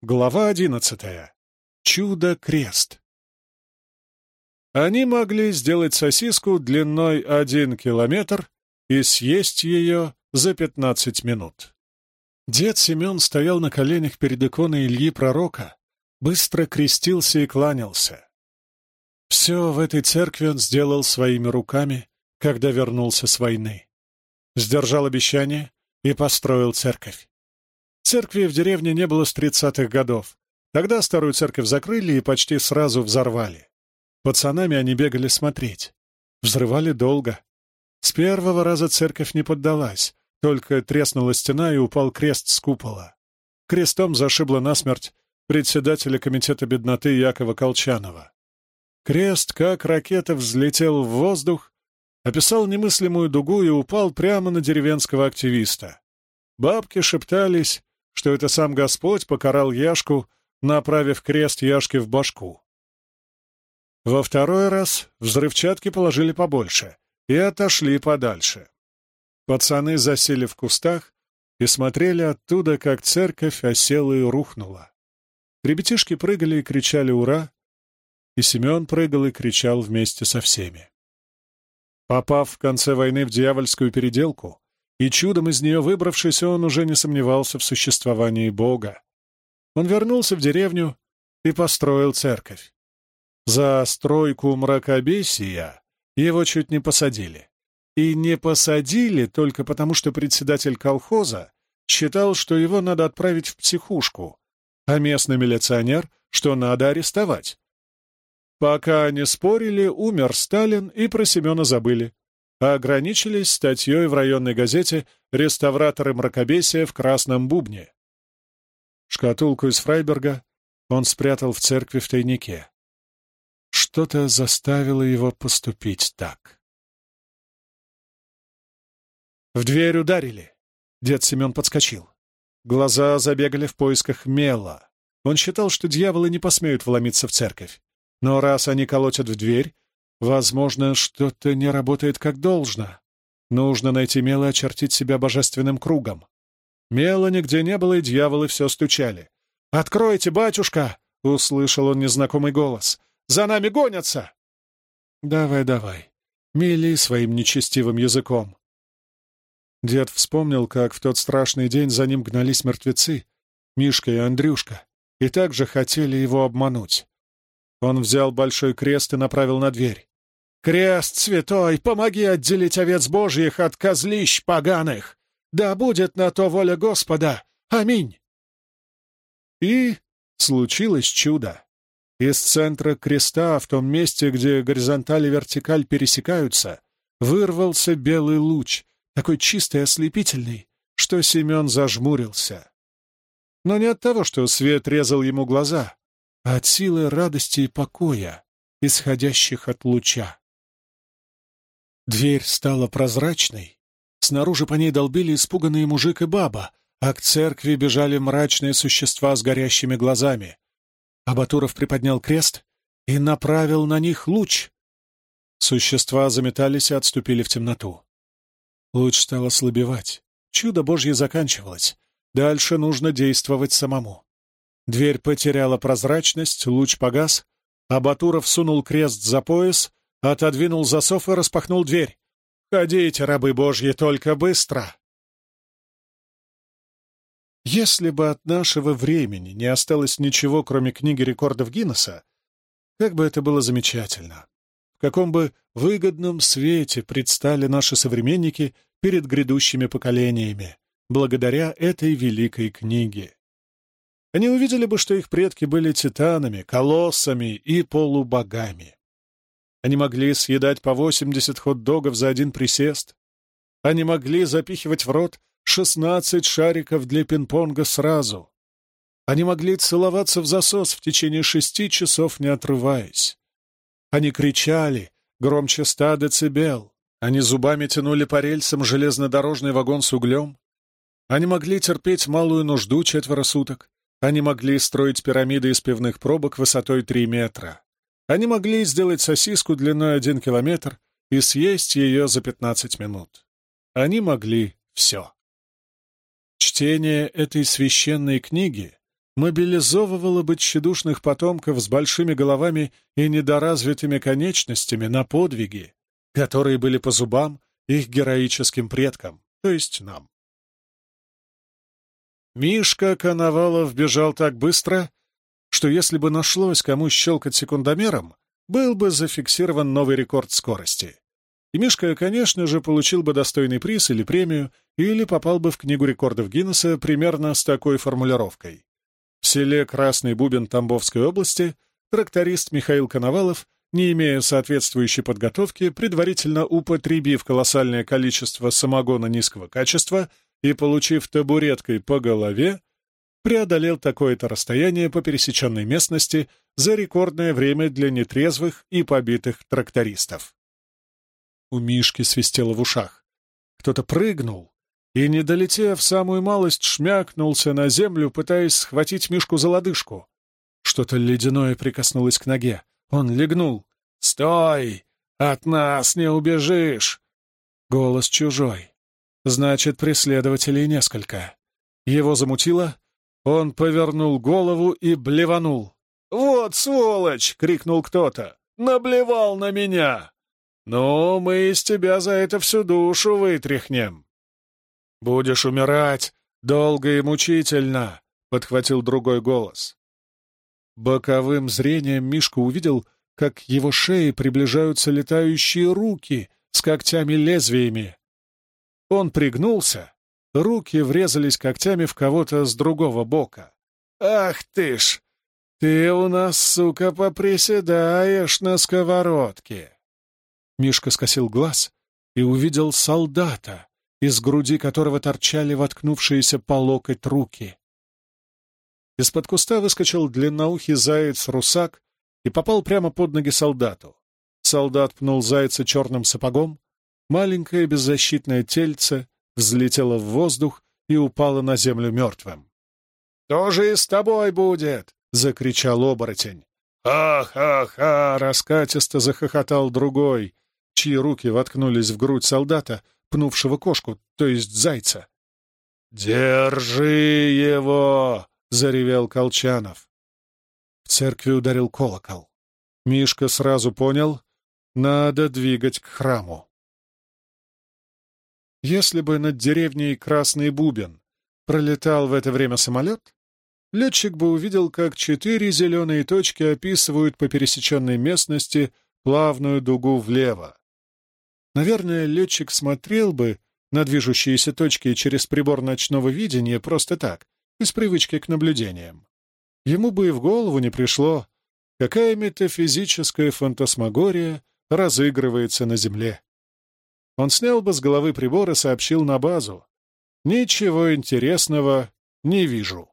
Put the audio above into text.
Глава одиннадцатая. Чудо-крест. Они могли сделать сосиску длиной один километр и съесть ее за пятнадцать минут. Дед Семен стоял на коленях перед иконой Ильи Пророка, быстро крестился и кланялся. Все в этой церкви он сделал своими руками, когда вернулся с войны. Сдержал обещание и построил церковь. Церкви в деревне не было с тридцатых годов. Тогда старую церковь закрыли и почти сразу взорвали. Пацанами они бегали смотреть. Взрывали долго. С первого раза церковь не поддалась, только треснула стена и упал крест с купола. Крестом зашибло насмерть председателя комитета бедноты Якова Колчанова. Крест, как ракета, взлетел в воздух, описал немыслимую дугу и упал прямо на деревенского активиста. Бабки шептались, что это сам Господь покарал Яшку, направив крест Яшке в башку. Во второй раз взрывчатки положили побольше и отошли подальше. Пацаны засели в кустах и смотрели оттуда, как церковь осела и рухнула. Ребятишки прыгали и кричали «Ура!», и Семен прыгал и кричал вместе со всеми. Попав в конце войны в дьявольскую переделку и чудом из нее выбравшись, он уже не сомневался в существовании Бога. Он вернулся в деревню и построил церковь. За стройку мракобесия его чуть не посадили. И не посадили только потому, что председатель колхоза считал, что его надо отправить в психушку, а местный милиционер, что надо арестовать. Пока они спорили, умер Сталин, и про Семена забыли, а ограничились статьей в районной газете «Реставраторы мракобесия в красном бубне». Шкатулку из Фрайберга он спрятал в церкви в тайнике. Что-то заставило его поступить так. В дверь ударили. Дед Семен подскочил. Глаза забегали в поисках мела. Он считал, что дьяволы не посмеют вломиться в церковь. Но раз они колотят в дверь, возможно, что-то не работает как должно. Нужно найти мело и очертить себя божественным кругом. Мела нигде не было, и дьяволы все стучали. «Откройте, батюшка!» — услышал он незнакомый голос. «За нами гонятся!» «Давай, давай, мели своим нечестивым языком. Дед вспомнил, как в тот страшный день за ним гнались мертвецы, Мишка и Андрюшка, и также хотели его обмануть. Он взял большой крест и направил на дверь. «Крест святой, помоги отделить овец божьих от козлищ поганых! Да будет на то воля Господа! Аминь!» И случилось чудо. Из центра креста, в том месте, где горизонталь и вертикаль пересекаются, вырвался белый луч, такой чистый и ослепительный, что Семен зажмурился. Но не от того, что свет резал ему глаза, а от силы радости и покоя, исходящих от луча. Дверь стала прозрачной, снаружи по ней долбили испуганные мужик и баба, а к церкви бежали мрачные существа с горящими глазами. Абатуров приподнял крест и направил на них луч. Существа заметались и отступили в темноту. Луч стал ослабевать. Чудо Божье заканчивалось. Дальше нужно действовать самому. Дверь потеряла прозрачность, луч погас, а Батуров сунул крест за пояс, отодвинул засов и распахнул дверь. «Ходите, рабы Божьи, только быстро!» Если бы от нашего времени не осталось ничего, кроме книги рекордов Гиннесса, как бы это было замечательно в каком бы выгодном свете предстали наши современники перед грядущими поколениями, благодаря этой великой книге. Они увидели бы, что их предки были титанами, колоссами и полубогами. Они могли съедать по 80 хот-догов за один присест. Они могли запихивать в рот 16 шариков для пинг-понга сразу. Они могли целоваться в засос в течение шести часов, не отрываясь. Они кричали, громче ста децибел. Они зубами тянули по рельсам железнодорожный вагон с углем. Они могли терпеть малую нужду четверо суток. Они могли строить пирамиды из пивных пробок высотой три метра. Они могли сделать сосиску длиной один километр и съесть ее за пятнадцать минут. Они могли все. Чтение этой священной книги мобилизовывало бы тщедушных потомков с большими головами и недоразвитыми конечностями на подвиги, которые были по зубам их героическим предкам, то есть нам. Мишка Коновалов бежал так быстро, что если бы нашлось кому щелкать секундомером, был бы зафиксирован новый рекорд скорости. И Мишка, конечно же, получил бы достойный приз или премию, или попал бы в Книгу рекордов Гиннесса примерно с такой формулировкой. В селе Красный Бубен Тамбовской области тракторист Михаил Коновалов, не имея соответствующей подготовки, предварительно употребив колоссальное количество самогона низкого качества и получив табуреткой по голове, преодолел такое-то расстояние по пересеченной местности за рекордное время для нетрезвых и побитых трактористов. У Мишки свистело в ушах. Кто-то прыгнул и, не долетев самую малость, шмякнулся на землю, пытаясь схватить Мишку за лодыжку. Что-то ледяное прикоснулось к ноге. Он легнул. «Стой! От нас не убежишь!» Голос чужой. Значит, преследователей несколько. Его замутило, он повернул голову и блеванул. «Вот сволочь!» — крикнул кто-то. «Наблевал на меня!» «Ну, мы из тебя за это всю душу вытряхнем!» «Будешь умирать долго и мучительно!» — подхватил другой голос. Боковым зрением Мишка увидел, как к его шее приближаются летающие руки с когтями-лезвиями. Он пригнулся, руки врезались когтями в кого-то с другого бока. «Ах ты ж! Ты у нас, сука, поприседаешь на сковородке!» Мишка скосил глаз и увидел солдата, из груди которого торчали воткнувшиеся по локоть руки. Из-под куста выскочил длинноухий заяц-русак и попал прямо под ноги солдату. Солдат пнул зайца черным сапогом, маленькое беззащитное тельце взлетело в воздух и упало на землю мертвым. «Тоже и с тобой будет!» — закричал оборотень. «Ха-ха-ха!» — раскатисто захохотал другой, чьи руки воткнулись в грудь солдата, пнувшего кошку, то есть зайца. «Держи его!» — заревел Колчанов. В церкви ударил колокол. Мишка сразу понял — надо двигать к храму. Если бы над деревней Красный Бубен пролетал в это время самолет, летчик бы увидел, как четыре зеленые точки описывают по пересеченной местности плавную дугу влево. Наверное, летчик смотрел бы на движущиеся точки через прибор ночного видения просто так, из привычки к наблюдениям. Ему бы и в голову не пришло, какая метафизическая фантасмагория разыгрывается на Земле. Он снял бы с головы прибор и сообщил на базу. «Ничего интересного не вижу».